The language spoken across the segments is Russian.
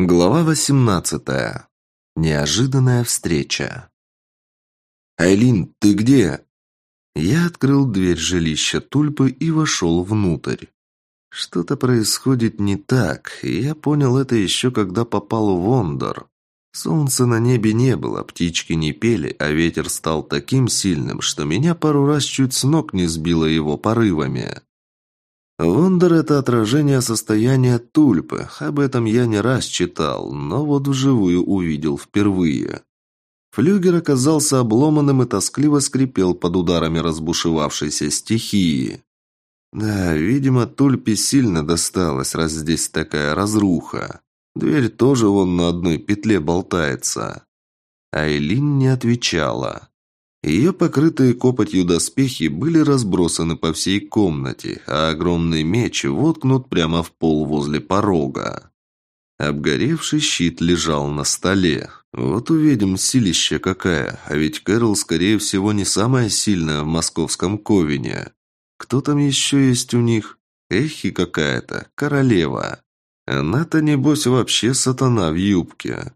Глава 18. Неожиданная встреча. «Айлин, ты где?» Я открыл дверь жилища Тульпы и вошел внутрь. Что-то происходит не так, я понял это еще когда попал в Вондор. Солнца на небе не было, птички не пели, а ветер стал таким сильным, что меня пару раз чуть с ног не сбило его порывами. Вондер – это отражение состояния тульпы. Об этом я не раз читал, но вот вживую увидел впервые. Флюгер оказался обломанным и тоскливо скрипел под ударами разбушевавшейся стихии. Да, видимо, тульпе сильно досталось, раз здесь такая разруха. Дверь тоже вон на одной петле болтается. Айлин не отвечала. Ее покрытые копотью доспехи были разбросаны по всей комнате, а огромный меч воткнут прямо в пол возле порога. Обгоревший щит лежал на столе. Вот увидим, силище какая, а ведь Кэрол, скорее всего, не самая сильная в московском Ковине. Кто там еще есть у них? Эхи какая-то, королева. Она-то, небось, вообще сатана в юбке.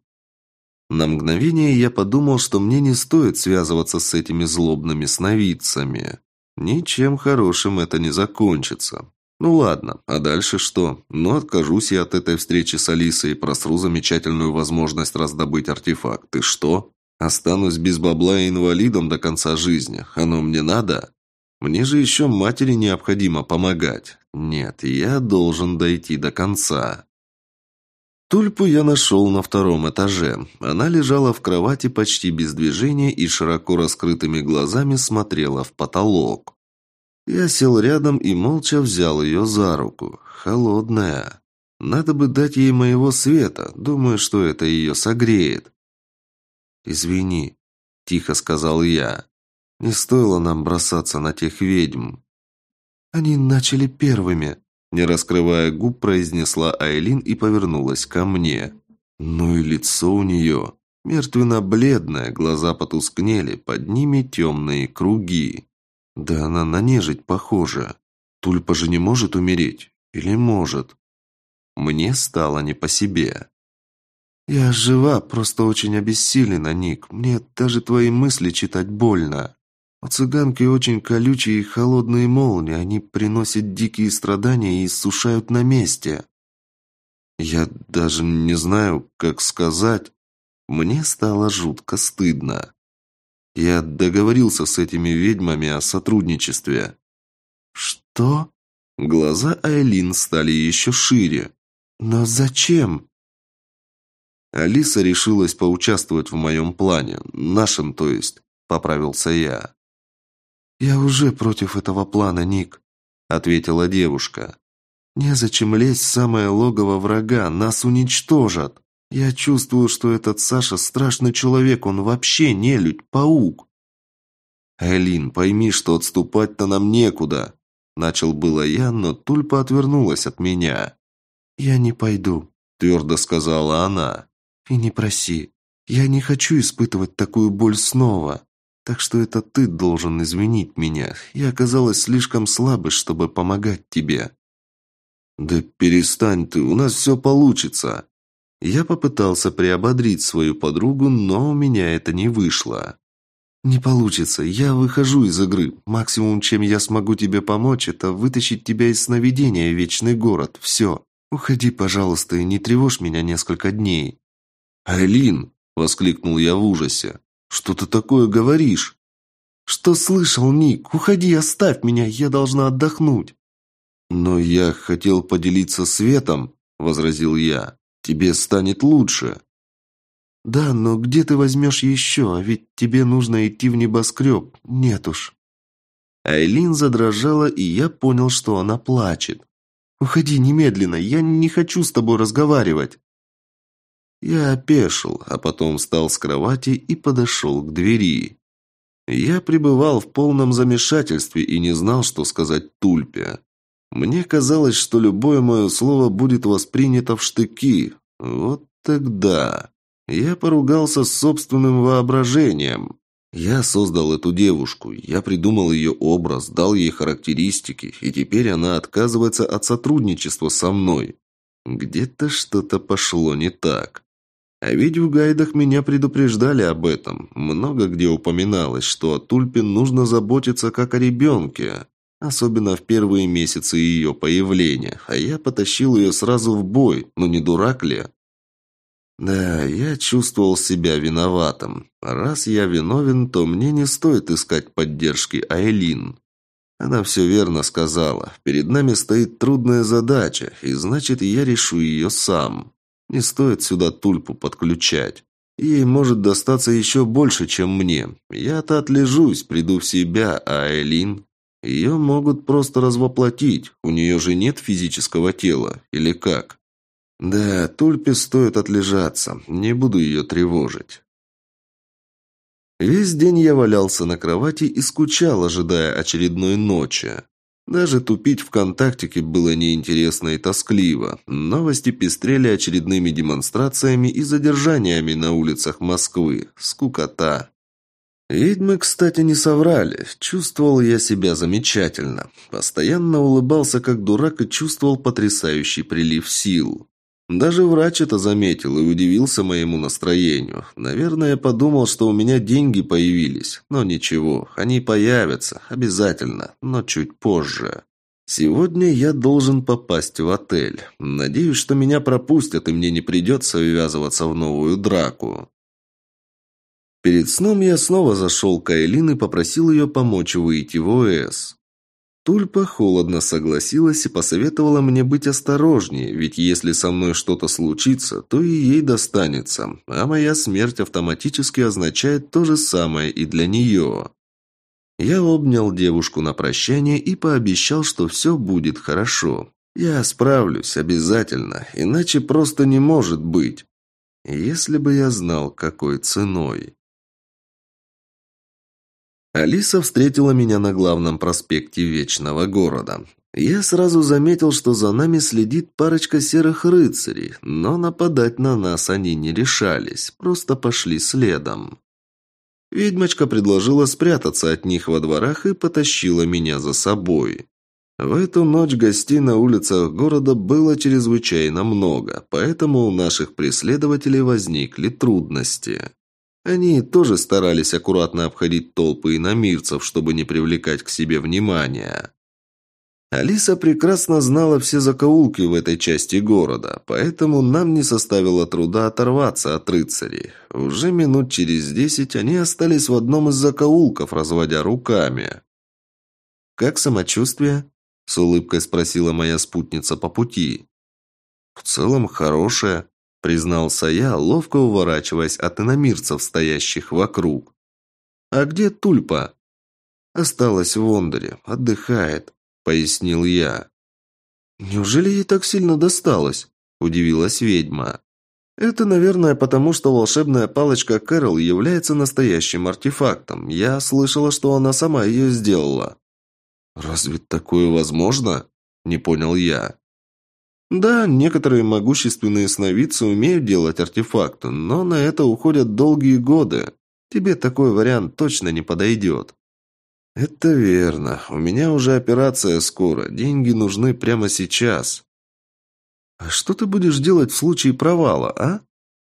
На мгновение я подумал, что мне не стоит связываться с этими злобными сновидцами. Ничем хорошим это не закончится. Ну ладно, а дальше что? Ну, откажусь я от этой встречи с Алисой и просру замечательную возможность раздобыть артефакт. И что? Останусь без бабла и инвалидом до конца жизни. Оно мне надо? Мне же еще матери необходимо помогать. Нет, я должен дойти до конца. Тульпу я нашел на втором этаже. Она лежала в кровати почти без движения и широко раскрытыми глазами смотрела в потолок. Я сел рядом и молча взял ее за руку. Холодная. Надо бы дать ей моего света. Думаю, что это ее согреет. «Извини», – тихо сказал я. «Не стоило нам бросаться на тех ведьм». «Они начали первыми», не раскрывая губ, произнесла Айлин и повернулась ко мне. Ну и лицо у нее. Мертвенно-бледное, глаза потускнели, под ними темные круги. Да она на нежить похожа. Тульпа же не может умереть. Или может? Мне стало не по себе. «Я жива, просто очень обессилена, Ник. Мне даже твои мысли читать больно». У цыганки очень колючие и холодные молнии, они приносят дикие страдания и иссушают на месте. Я даже не знаю, как сказать. Мне стало жутко стыдно. Я договорился с этими ведьмами о сотрудничестве. Что? Глаза Айлин стали еще шире. Но зачем? Алиса решилась поучаствовать в моем плане, нашем, то есть, поправился я. «Я уже против этого плана, Ник», — ответила девушка. «Незачем лезть в самое логово врага, нас уничтожат. Я чувствую, что этот Саша страшный человек, он вообще не людь, паук». «Элин, пойми, что отступать-то нам некуда», — начал было я, но Тульпа отвернулась от меня. «Я не пойду», — твердо сказала она. «И не проси. Я не хочу испытывать такую боль снова. Так что это ты должен извинить меня. Я оказалась слишком слабой, чтобы помогать тебе». «Да перестань ты, у нас все получится». Я попытался приободрить свою подругу, но у меня это не вышло. «Не получится. Я выхожу из игры. Максимум, чем я смогу тебе помочь, это вытащить тебя из сновидения Вечный город. Все. Уходи, пожалуйста, и не тревожь меня несколько дней». «Айлин!» – воскликнул я в ужасе. «Что ты такое говоришь?» «Что слышал, Ник? Уходи, оставь меня, я должна отдохнуть». «Но я хотел поделиться светом», — возразил я. «Тебе станет лучше». «Да, но где ты возьмешь еще? А ведь тебе нужно идти в небоскреб. Нет уж». Айлин задрожала, и я понял, что она плачет. «Уходи немедленно, я не хочу с тобой разговаривать». Я опешил, а потом встал с кровати и подошел к двери. Я пребывал в полном замешательстве и не знал, что сказать Тульпе. Мне казалось, что любое мое слово будет воспринято в штыки. Вот тогда я поругался с собственным воображением. Я создал эту девушку, я придумал ее образ, дал ей характеристики, и теперь она отказывается от сотрудничества со мной. Где-то что-то пошло не так. А ведь в гайдах меня предупреждали об этом. Много где упоминалось, что о Тульпе нужно заботиться как о ребенке. Особенно в первые месяцы ее появления. А я потащил ее сразу в бой. Ну не дурак ли? Да, я чувствовал себя виноватым. Раз я виновен, то мне не стоит искать поддержки Айлин. Она все верно сказала. Перед нами стоит трудная задача, и значит, я решу ее сам. Не стоит сюда тульпу подключать. Ей может достаться еще больше, чем мне. Я-то отлежусь, приду в себя, а Элин... Ее могут просто развоплотить. У нее же нет физического тела. Или как? Да, тульпе стоит отлежаться. Не буду ее тревожить. Весь день я валялся на кровати и скучал, ожидая очередной ночи. Даже тупить ВКонтактике было неинтересно и тоскливо. Новости пестрели очередными демонстрациями и задержаниями на улицах Москвы. Скукота. Ведьмы, кстати, не соврали. Чувствовал я себя замечательно. Постоянно улыбался как дурак и чувствовал потрясающий прилив сил. Даже врач это заметил и удивился моему настроению. Наверное, подумал, что у меня деньги появились. Но ничего, они появятся, обязательно, но чуть позже. Сегодня я должен попасть в отель. Надеюсь, что меня пропустят, и мне не придется ввязываться в новую драку. Перед сном я снова зашел к Айлин и попросил ее помочь выйти в ОС. Тульпа холодно согласилась и посоветовала мне быть осторожнее, ведь если со мной что-то случится, то и ей достанется, а моя смерть автоматически означает то же самое и для нее. Я обнял девушку на прощание и пообещал, что все будет хорошо. Я справлюсь, обязательно, иначе просто не может быть. Если бы я знал, какой ценой. Алиса встретила меня на главном проспекте Вечного города. Я сразу заметил, что за нами следит парочка серых рыцарей, но нападать на нас они не решались, просто пошли следом. Ведьмочка предложила спрятаться от них во дворах и потащила меня за собой. В эту ночь гостей на улицах города было чрезвычайно много, поэтому у наших преследователей возникли трудности. Они тоже старались аккуратно обходить толпы иномирцев, чтобы не привлекать к себе внимания. Алиса прекрасно знала все закоулки в этой части города, поэтому нам не составило труда оторваться от рыцарей. Уже минут через десять они остались в одном из закоулков, разводя руками. «Как самочувствие?» – с улыбкой спросила моя спутница по пути. «В целом хорошее», признался я, ловко уворачиваясь от иномирцев, стоящих вокруг. «А где Тульпа?» «Осталась в Ондоре, отдыхает», — пояснил я. «Неужели ей так сильно досталось?» – удивилась ведьма. «Это, наверное, потому что волшебная палочка Кэрол является настоящим артефактом. Я слышала, что она сама ее сделала». «Разве такое возможно?» – не понял я. Да, некоторые могущественные сновидцы умеют делать артефакты, но на это уходят долгие годы. Тебе такой вариант точно не подойдет. Это верно. У меня уже операция скоро. Деньги нужны прямо сейчас. А что ты будешь делать в случае провала, а?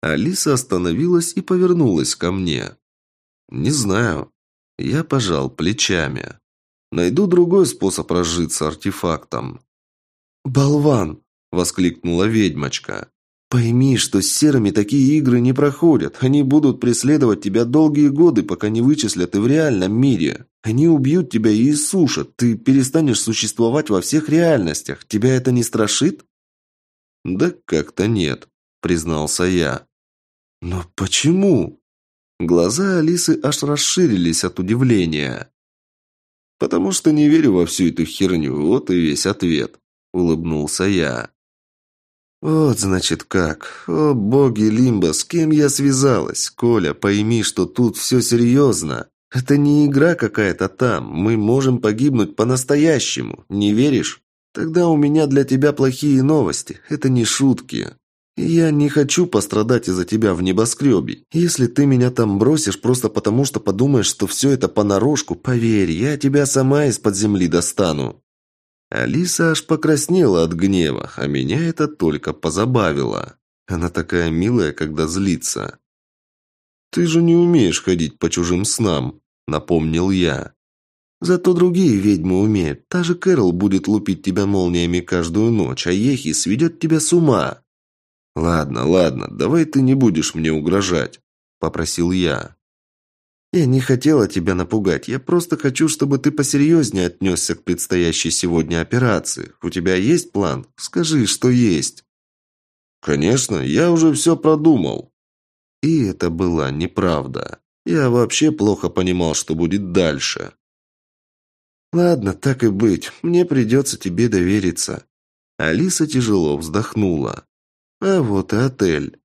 Алиса остановилась и повернулась ко мне. Не знаю. Я пожал плечами. Найду другой способ разжиться артефактом. Болван, – воскликнула ведьмочка. «Пойми, что с серыми такие игры не проходят. Они будут преследовать тебя долгие годы, пока не вычислят и в реальном мире. Они убьют тебя и иссушат. Ты перестанешь существовать во всех реальностях. Тебя это не страшит?» «Да как-то нет», – признался я. «Но почему?» Глаза Алисы аж расширились от удивления. «Потому что не верю во всю эту херню, вот и весь ответ», – улыбнулся я. «Вот, значит, как. О, боги Лимба, с кем я связалась? Коля, пойми, что тут все серьезно. Это не игра какая-то там. Мы можем погибнуть по-настоящему. Не веришь? Тогда у меня для тебя плохие новости. Это не шутки. Я не хочу пострадать из-за тебя в небоскребе. Если ты меня там бросишь просто потому, что подумаешь, что все это понарошку, поверь, я тебя сама из-под земли достану». Алиса аж покраснела от гнева, а меня это только позабавило. Она такая милая, когда злится. «Ты же не умеешь ходить по чужим снам», — напомнил я. «Зато другие ведьмы умеют. Та же Кэрол будет лупить тебя молниями каждую ночь, а Ехи сведет тебя с ума». «Ладно, ладно, давай ты не будешь мне угрожать», — попросил я. «Я не хотела тебя напугать. Я просто хочу, чтобы ты посерьезнее отнесся к предстоящей сегодня операции. У тебя есть план? Скажи, что есть». «Конечно, я уже все продумал». И это была неправда. Я вообще плохо понимал, что будет дальше. «Ладно, так и быть. Мне придется тебе довериться». Алиса тяжело вздохнула. «А вот и отель».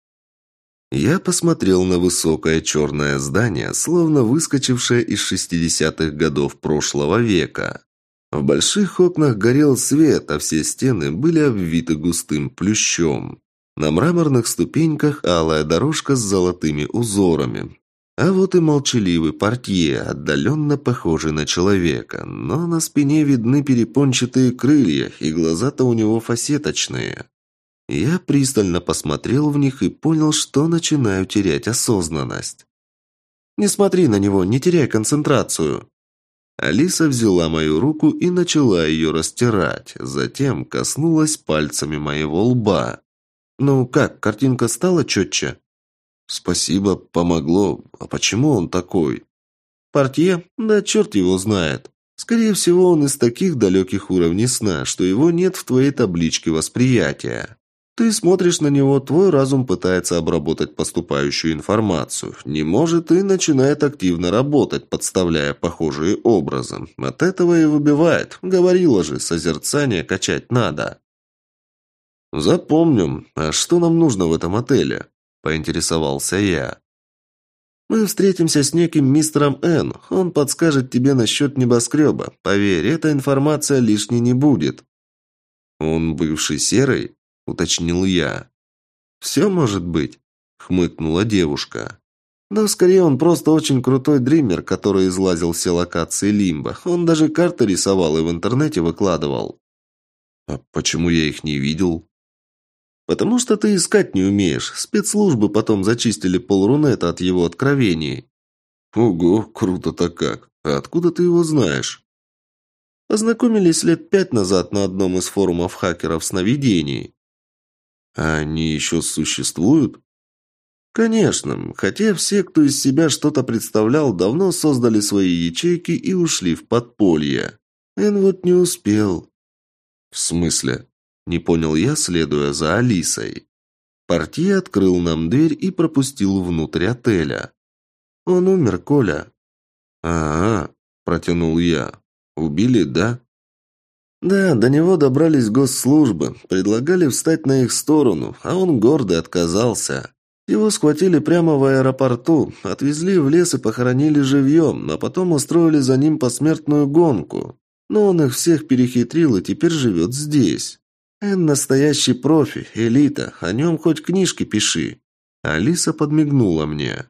Я посмотрел на высокое черное здание, словно выскочившее из 60-х годов прошлого века. В больших окнах горел свет, а все стены были обвиты густым плющом. На мраморных ступеньках алая дорожка с золотыми узорами. А вот и молчаливый портье, отдаленно похожий на человека, но на спине видны перепончатые крылья, и глаза-то у него фасеточные. Я пристально посмотрел в них и понял, что начинаю терять осознанность. «Не смотри на него, не теряй концентрацию!» Алиса взяла мою руку и начала ее растирать, затем коснулась пальцами моего лба. «Ну как, картинка стала четче?» «Спасибо, помогло. А почему он такой?» «Портье? Да черт его знает. Скорее всего, он из таких далеких уровней сна, что его нет в твоей табличке восприятия. Ты смотришь на него, твой разум пытается обработать поступающую информацию, не может и начинает активно работать, подставляя похожие образы. От этого и выбивает. Говорила же, созерцание качать надо. «Запомним. А что нам нужно в этом отеле?» – поинтересовался я. «Мы встретимся с неким мистером Н. Он подскажет тебе насчет небоскреба. Поверь, эта информация лишней не будет». «Он бывший серый?» – уточнил я. «Все может быть», – хмыкнула девушка. «Но скорее он просто очень крутой дример, который излазил все локации Лимба. Он даже карты рисовал и в интернете выкладывал». «А почему я их не видел?» «Потому что ты искать не умеешь. Спецслужбы потом зачистили полрунета от его откровений». «Ого, круто-то как! А откуда ты его знаешь?» Познакомились лет пять назад на одном из форумов хакеров сновидений. А они еще существуют? Конечно, хотя все, кто из себя что-то представлял, давно создали свои ячейки и ушли в подполье. Эн вот не успел. В смысле? Не понял я, следуя за Алисой. Портье открыл нам дверь и пропустил внутрь отеля. Он умер, Коля. А, -а, -а протянул я. Убили, да? Да, до него добрались госслужбы, предлагали встать на их сторону, а он гордо отказался. Его схватили прямо в аэропорту, отвезли в лес и похоронили живьем, а потом устроили за ним посмертную гонку. Но он их всех перехитрил и теперь живет здесь. Эн настоящий профи, элита, о нем хоть книжки пиши. Алиса подмигнула мне.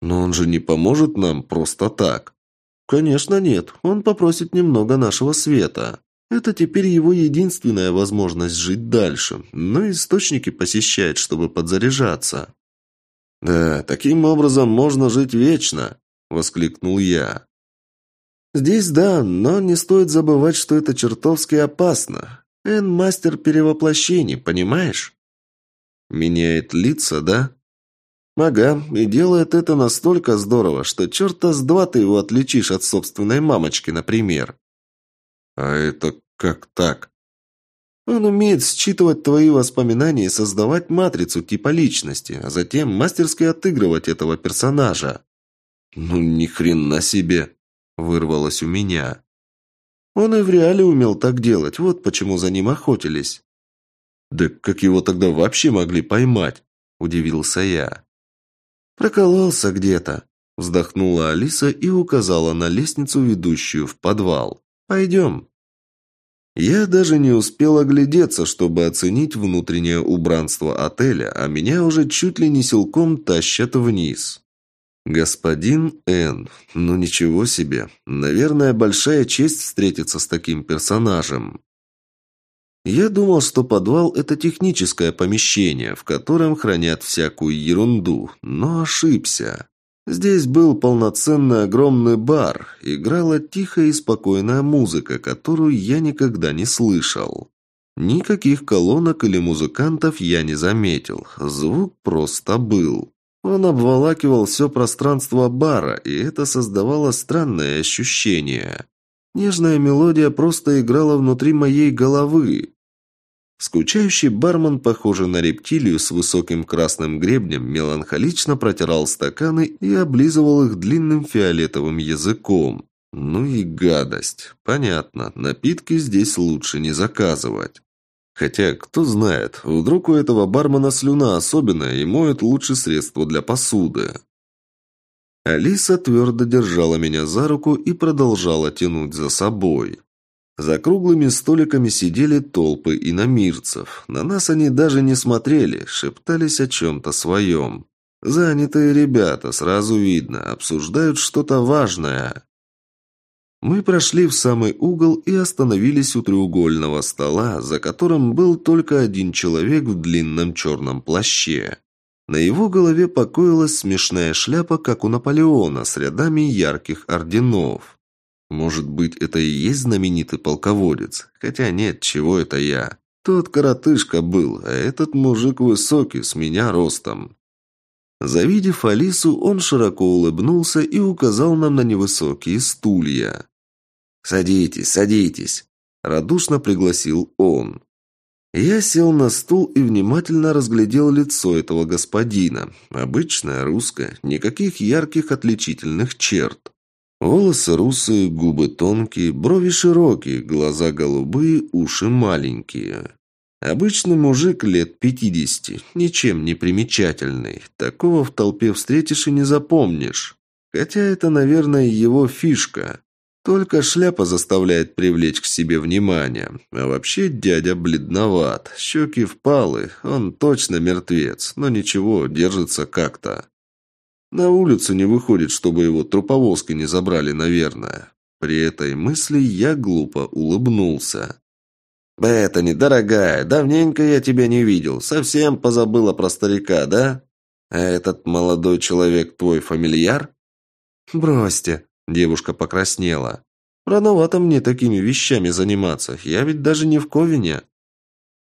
Но он же не поможет нам просто так. «Конечно нет. Он попросит немного нашего света. Это теперь его единственная возможность жить дальше, но источники посещает, чтобы подзаряжаться». «Да, таким образом можно жить вечно», — воскликнул я. «Здесь да, но не стоит забывать, что это чертовски опасно. Эн мастер перевоплощений, понимаешь?» «Меняет лица, да?» Ага, и делает это настолько здорово, что черта с два ты его отличишь от собственной мамочки, например. А это как так? Он умеет считывать твои воспоминания и создавать матрицу типа личности, а затем мастерски отыгрывать этого персонажа. Ну ни хрена себе, вырвалось у меня. Он и в реале умел так делать, вот почему за ним охотились. Да как его тогда вообще могли поймать? Удивился я. «Прокололся где-то», – вздохнула Алиса и указала на лестницу, ведущую в подвал. «Пойдем». Я даже не успел оглядеться, чтобы оценить внутреннее убранство отеля, а меня уже чуть ли не силком тащат вниз. Господин Н. Ну ничего себе. Наверное, большая честь встретиться с таким персонажем. Я думал, что подвал – это техническое помещение, в котором хранят всякую ерунду, но ошибся. Здесь был полноценный огромный бар, играла тихая и спокойная музыка, которую я никогда не слышал. Никаких колонок или музыкантов я не заметил, звук просто был. Он обволакивал все пространство бара, и это создавало странное ощущение. Нежная мелодия просто играла внутри моей головы. Скучающий бармен, похожий на рептилию с высоким красным гребнем, меланхолично протирал стаканы и облизывал их длинным фиолетовым языком. Ну и гадость. Понятно, напитки здесь лучше не заказывать. Хотя, кто знает, вдруг у этого бармена слюна особенная и моет лучше средства для посуды. Алиса твердо держала меня за руку и продолжала тянуть за собой. За круглыми столиками сидели толпы иномирцев. На нас они даже не смотрели, шептались о чем-то своем. Занятые ребята, сразу видно, обсуждают что-то важное. Мы прошли в самый угол и остановились у треугольного стола, за которым был только один человек в длинном черном плаще. На его голове покоилась смешная шляпа, как у Наполеона, с рядами ярких орденов. Может быть, это и есть знаменитый полководец? Хотя нет, чего это я? Тот коротышка был, а этот мужик высокий, с меня ростом. Завидев Алису, он широко улыбнулся и указал нам на невысокие стулья. «Садитесь, садитесь», – радушно пригласил он. Я сел на стул и внимательно разглядел лицо этого господина. Обычное русское, никаких ярких отличительных черт. Волосы русые, губы тонкие, брови широкие, глаза голубые, уши маленькие. Обычный мужик лет пятидесяти, ничем не примечательный. Такого в толпе встретишь и не запомнишь. Хотя это, наверное, его фишка. Только шляпа заставляет привлечь к себе внимание. А вообще дядя бледноват, щеки впалы, он точно мертвец, но ничего, держится как-то. На улицу не выходит, чтобы его труповозки не забрали, наверное. При этой мысли я глупо улыбнулся. «Беттани, дорогая, давненько я тебя не видел. Совсем позабыла про старика, да? А этот молодой человек твой фамильяр?» «Бросьте», – девушка покраснела. «Рановато мне такими вещами заниматься. Я ведь даже не в Ковине».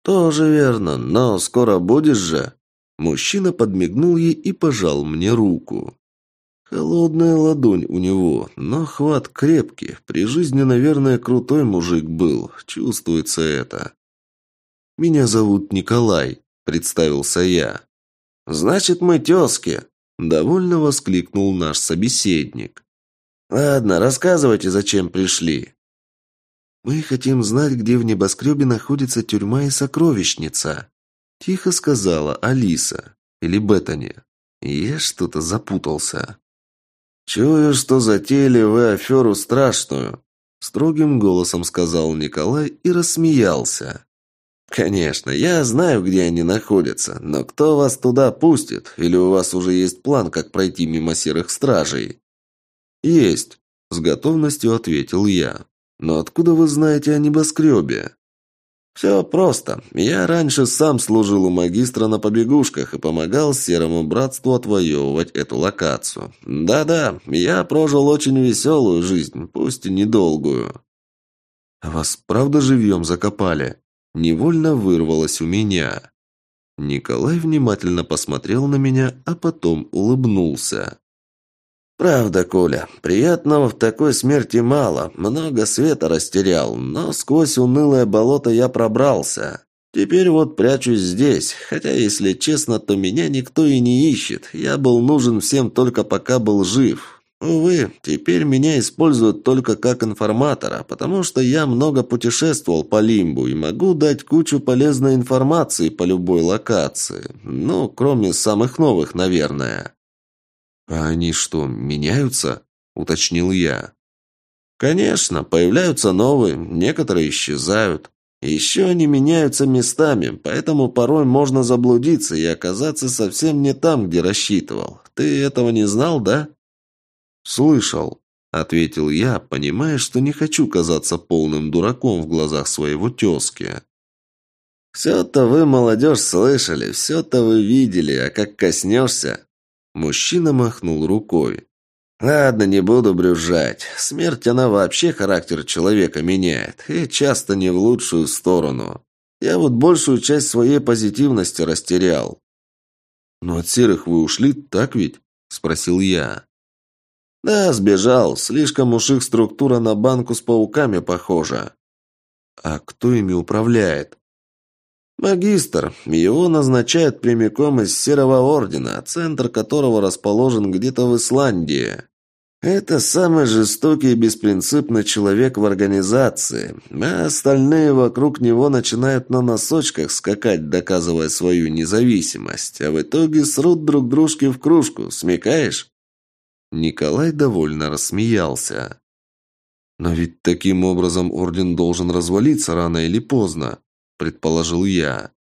«Тоже верно, но скоро будешь же?» Мужчина подмигнул ей и пожал мне руку. Холодная ладонь у него, но хват крепкий. При жизни, наверное, крутой мужик был. Чувствуется это. «Меня зовут Николай», — представился я. «Значит, мы тезки», — довольно воскликнул наш собеседник. «Ладно, рассказывайте, зачем пришли». «Мы хотим знать, где в небоскребе находится тюрьма и сокровищница», Тихо сказала Алиса. Или Беттани. Я что-то запутался. «Чую, что затеяли вы аферу страшную», – строгим голосом сказал Николай и рассмеялся. «Конечно, я знаю, где они находятся, но кто вас туда пустит? Или у вас уже есть план, как пройти мимо серых стражей?» «Есть», – с готовностью ответил я. «Но откуда вы знаете о небоскребе?» «Все просто. Я раньше сам служил у магистра на побегушках и помогал Серому Братству отвоевывать эту локацию. Да-да, я прожил очень веселую жизнь, пусть и недолгую». «А вас правда живьем закопали?» Невольно вырвалось у меня. Николай внимательно посмотрел на меня, а потом улыбнулся. «Правда, Коля, приятного в такой смерти мало. Много света растерял, но сквозь унылое болото я пробрался. Теперь вот прячусь здесь, хотя, если честно, то меня никто и не ищет. Я был нужен всем только пока был жив. Увы, теперь меня используют только как информатора, потому что я много путешествовал по Лимбу и могу дать кучу полезной информации по любой локации. Ну, кроме самых новых, наверное». «А они что, меняются?» – уточнил я. «Конечно, появляются новые, некоторые исчезают. Еще они меняются местами, поэтому порой можно заблудиться и оказаться совсем не там, где рассчитывал. Ты этого не знал, да? Слышал, ответил я, понимая, что не хочу казаться полным дураком в глазах своего тезки. «Все-то вы, молодежь, слышали, все-то вы видели, а как коснешься...» Мужчина махнул рукой. «Ладно, не буду брюзжать. Смерть, она вообще характер человека меняет, и часто не в лучшую сторону. Я вот большую часть своей позитивности растерял». «Но от серых вы ушли, так ведь?» – спросил я. «Да, сбежал. Слишком уж их структура на банку с пауками похожа». «А кто ими управляет?» Магистр. Его назначают прямиком из Серого Ордена, центр которого расположен где-то в Исландии. Это самый жестокий и беспринципный человек в организации, а остальные вокруг него начинают на носочках скакать, доказывая свою независимость, а в итоге срут друг дружке в кружку, смекаешь? Николай довольно рассмеялся. «Но ведь таким образом орден должен развалиться рано или поздно», – предположил я.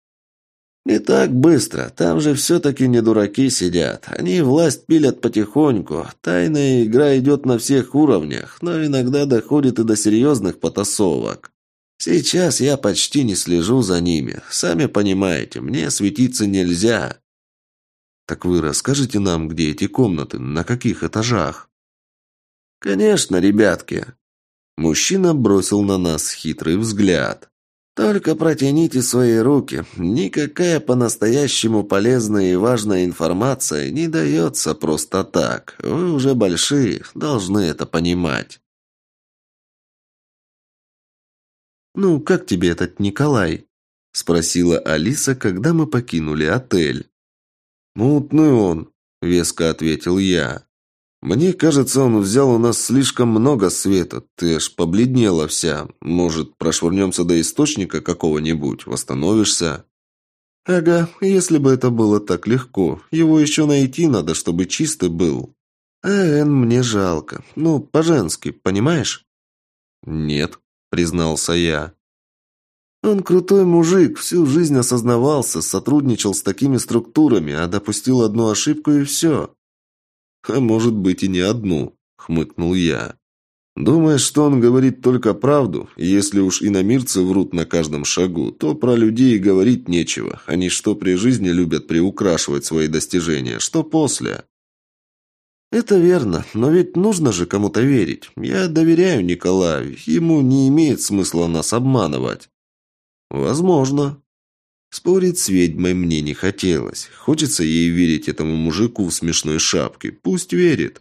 «Не так быстро. Там же все-таки не дураки сидят. Они власть пилят потихоньку. Тайная игра идет на всех уровнях, но иногда доходит и до серьезных потасовок. Сейчас я почти не слежу за ними. Сами понимаете, мне светиться нельзя». «Так вы расскажете нам, где эти комнаты, на каких этажах?» «Конечно, ребятки». Мужчина бросил на нас хитрый взгляд. Только протяните свои руки. Никакая по-настоящему полезная и важная информация не дается просто так. Вы уже большие, должны это понимать. «Ну, как тебе этот Николай?» – спросила Алиса, когда мы покинули отель. «Мутный он», – веско ответил я. «Мне кажется, он взял у нас слишком много света. Ты аж побледнела вся. Может, прошвырнемся до источника какого-нибудь, восстановишься?» «Ага, если бы это было так легко. Его еще найти надо, чтобы чистый был. А Эн мне жалко. Ну, по-женски, понимаешь?» «Нет», — признался я. Он крутой мужик, всю жизнь осознавался, сотрудничал с такими структурами, а допустил одну ошибку и все. «А может быть и не одну», — хмыкнул я. «Думаешь, что он говорит только правду? Если уж иномирцы врут на каждом шагу, то про людей говорить нечего. Они что при жизни любят приукрашивать свои достижения, что после». «Это верно, но ведь нужно же кому-то верить. Я доверяю Николаю, ему не имеет смысла нас обманывать». «Возможно», Спорить с ведьмой мне не хотелось. Хочется ей верить этому мужику в смешной шапке. Пусть верит.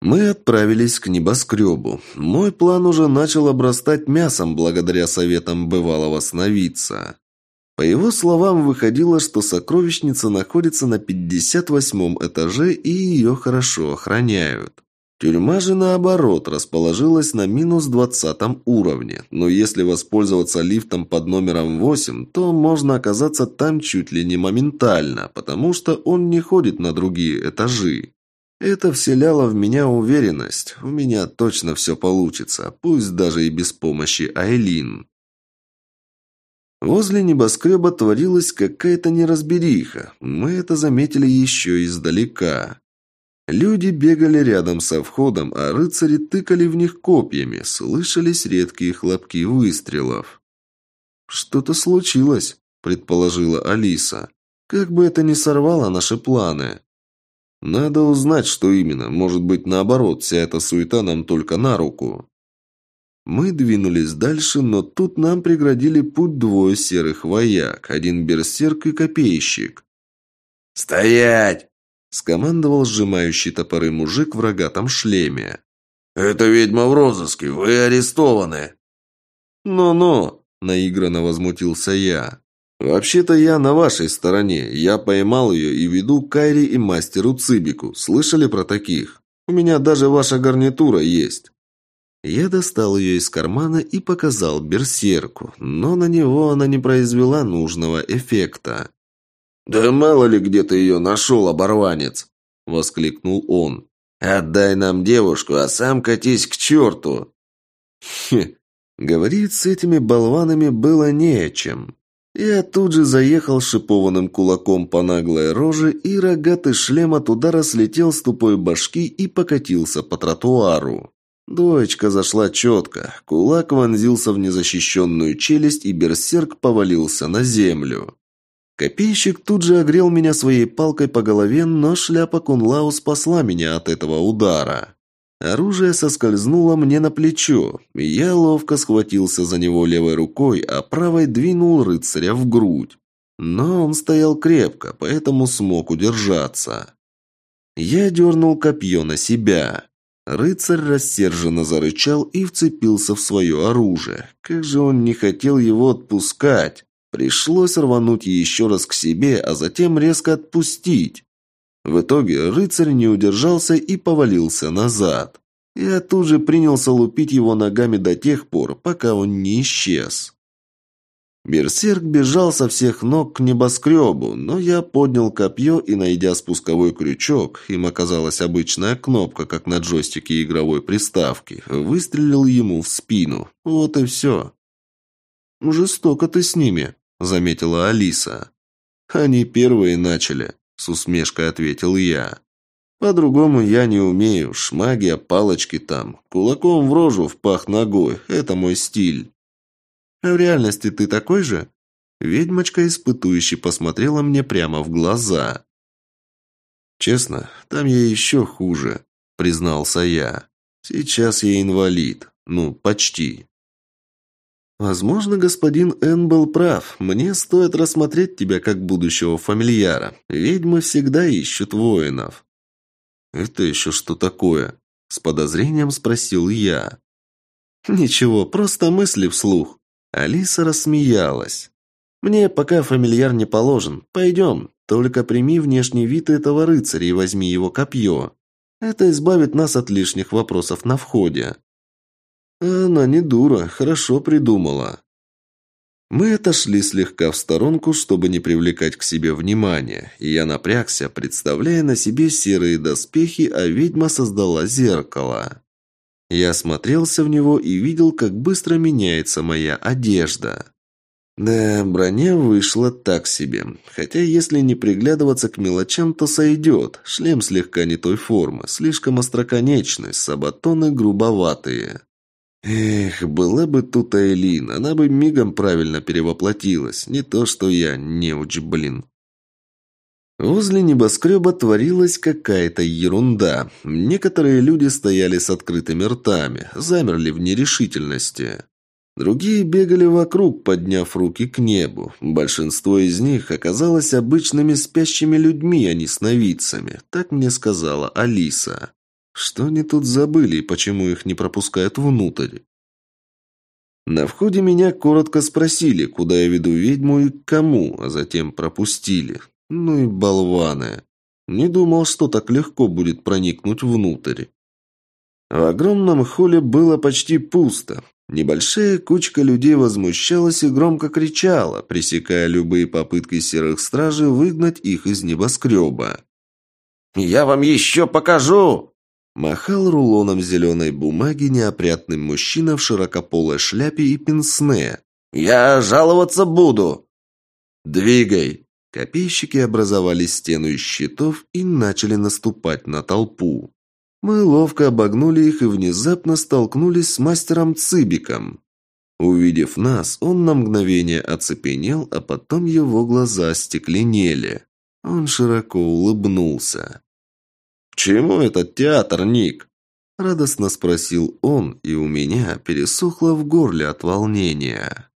Мы отправились к небоскребу. Мой план уже начал обрастать мясом благодаря советам бывалого сновидца. По его словам, выходило, что сокровищница находится на 58 этаже и ее хорошо охраняют. Тюрьма же, наоборот, расположилась на минус двадцатом уровне, но если воспользоваться лифтом под номером 8, то можно оказаться там чуть ли не моментально, потому что он не ходит на другие этажи. Это вселяло в меня уверенность. У меня точно все получится, пусть даже и без помощи Айлин. Возле небоскреба творилась какая-то неразбериха. Мы это заметили еще издалека. Люди бегали рядом со входом, а рыцари тыкали в них копьями, слышались редкие хлопки выстрелов. «Что-то случилось», – предположила Алиса. «Как бы это ни сорвало наши планы». «Надо узнать, что именно. Может быть, наоборот, вся эта суета нам только на руку». Мы двинулись дальше, но тут нам преградили путь двое серых вояк, один берсерк и копейщик. «Стоять!» Скомандовал сжимающий топоры мужик в рогатом шлеме. «Это ведьма в розыске, вы арестованы!» «Ну-ну!» – наигранно возмутился я. «Вообще-то я на вашей стороне. Я поймал ее и веду к Кайре и мастеру Цибику. Слышали про таких? У меня даже ваша гарнитура есть». Я достал ее из кармана и показал берсерку, но на него она не произвела нужного эффекта. «Да мало ли где ты ее нашел, оборванец!» – воскликнул он. «Отдай нам девушку, а сам катись к черту!» «Хе, Говорить с этими болванами было не о чем. Я тут же заехал шипованным кулаком по наглой роже, и рогатый шлем от удара слетел с тупой башки и покатился по тротуару. Доечка зашла четко, кулак вонзился в незащищенную челюсть, и берсерк повалился на землю. Копейщик тут же огрел меня своей палкой по голове, но шляпа Кунлау спасла меня от этого удара. Оружие соскользнуло мне на плечо, я ловко схватился за него левой рукой, а правой двинул рыцаря в грудь. Но он стоял крепко, поэтому смог удержаться. Я дернул копье на себя. Рыцарь рассерженно зарычал и вцепился в свое оружие. Как же он не хотел его отпускать. Пришлось рвануть еще раз к себе, а затем резко отпустить. В итоге рыцарь не удержался и повалился назад. Я тут же принялся лупить его ногами до тех пор, пока он не исчез. Берсерк бежал со всех ног к небоскребу, но я поднял копье и, найдя спусковой крючок, им оказалась обычная кнопка, как на джойстике игровой приставки, выстрелил ему в спину. Вот и все. «Жестоко ты с ними», заметила Алиса. «Они первые начали», – с усмешкой ответил я. «По-другому я не умею. Шмаги, палочки там. Кулаком в рожу, в пах ногой. Это мой стиль». «А в реальности ты такой же?» Ведьмочка испытующе посмотрела мне прямо в глаза. «Честно, там я еще хуже», – признался я. «Сейчас я инвалид. Ну, почти». «Возможно, господин Н был прав. Мне стоит рассмотреть тебя как будущего фамильяра. Ведьмы всегда ищут воинов». «Это еще что такое?» – с подозрением спросил я. «Ничего, просто мысли вслух». Алиса рассмеялась. «Мне пока фамильяр не положен. Пойдем. Только прими внешний вид этого рыцаря и возьми его копье. Это избавит нас от лишних вопросов на входе». Она не дура, хорошо придумала. Мы отошли слегка в сторонку, чтобы не привлекать к себе внимания, и я напрягся, представляя на себе серые доспехи, а ведьма создала зеркало. Я смотрелся в него и видел, как быстро меняется моя одежда. Да, броня вышла так себе. Хотя, если не приглядываться к мелочам, то сойдет. Шлем слегка не той формы, слишком остроконечный, сабатоны грубоватые. Эх, была бы тут Айлин, она бы мигом правильно перевоплотилась. Не то, что я, неуч, блин. Возле небоскреба творилась какая-то ерунда. Некоторые люди стояли с открытыми ртами, замерли в нерешительности. Другие бегали вокруг, подняв руки к небу. Большинство из них оказалось обычными спящими людьми, а не сновидцами. Так мне сказала Алиса. Что они тут забыли и почему их не пропускают внутрь? На входе меня коротко спросили, куда я веду ведьму и к кому, а затем пропустили. Ну и болваны. Не думал, что так легко будет проникнуть внутрь. В огромном холле было почти пусто. Небольшая кучка людей возмущалась и громко кричала, пресекая любые попытки серых стражей выгнать их из небоскреба. «Я вам еще покажу!» Махал рулоном зеленой бумаги неопрятный мужчина в широкополой шляпе и пенсне. «Я жаловаться буду!» «Двигай!» Копейщики образовали стену из щитов и начали наступать на толпу. Мы ловко обогнули их и внезапно столкнулись с мастером Цыбиком. Увидев нас, он на мгновение оцепенел, а потом его глаза остекленели. Он широко улыбнулся. «Чему этот театр, Ник?» Радостно спросил он, и у меня пересохло в горле от волнения.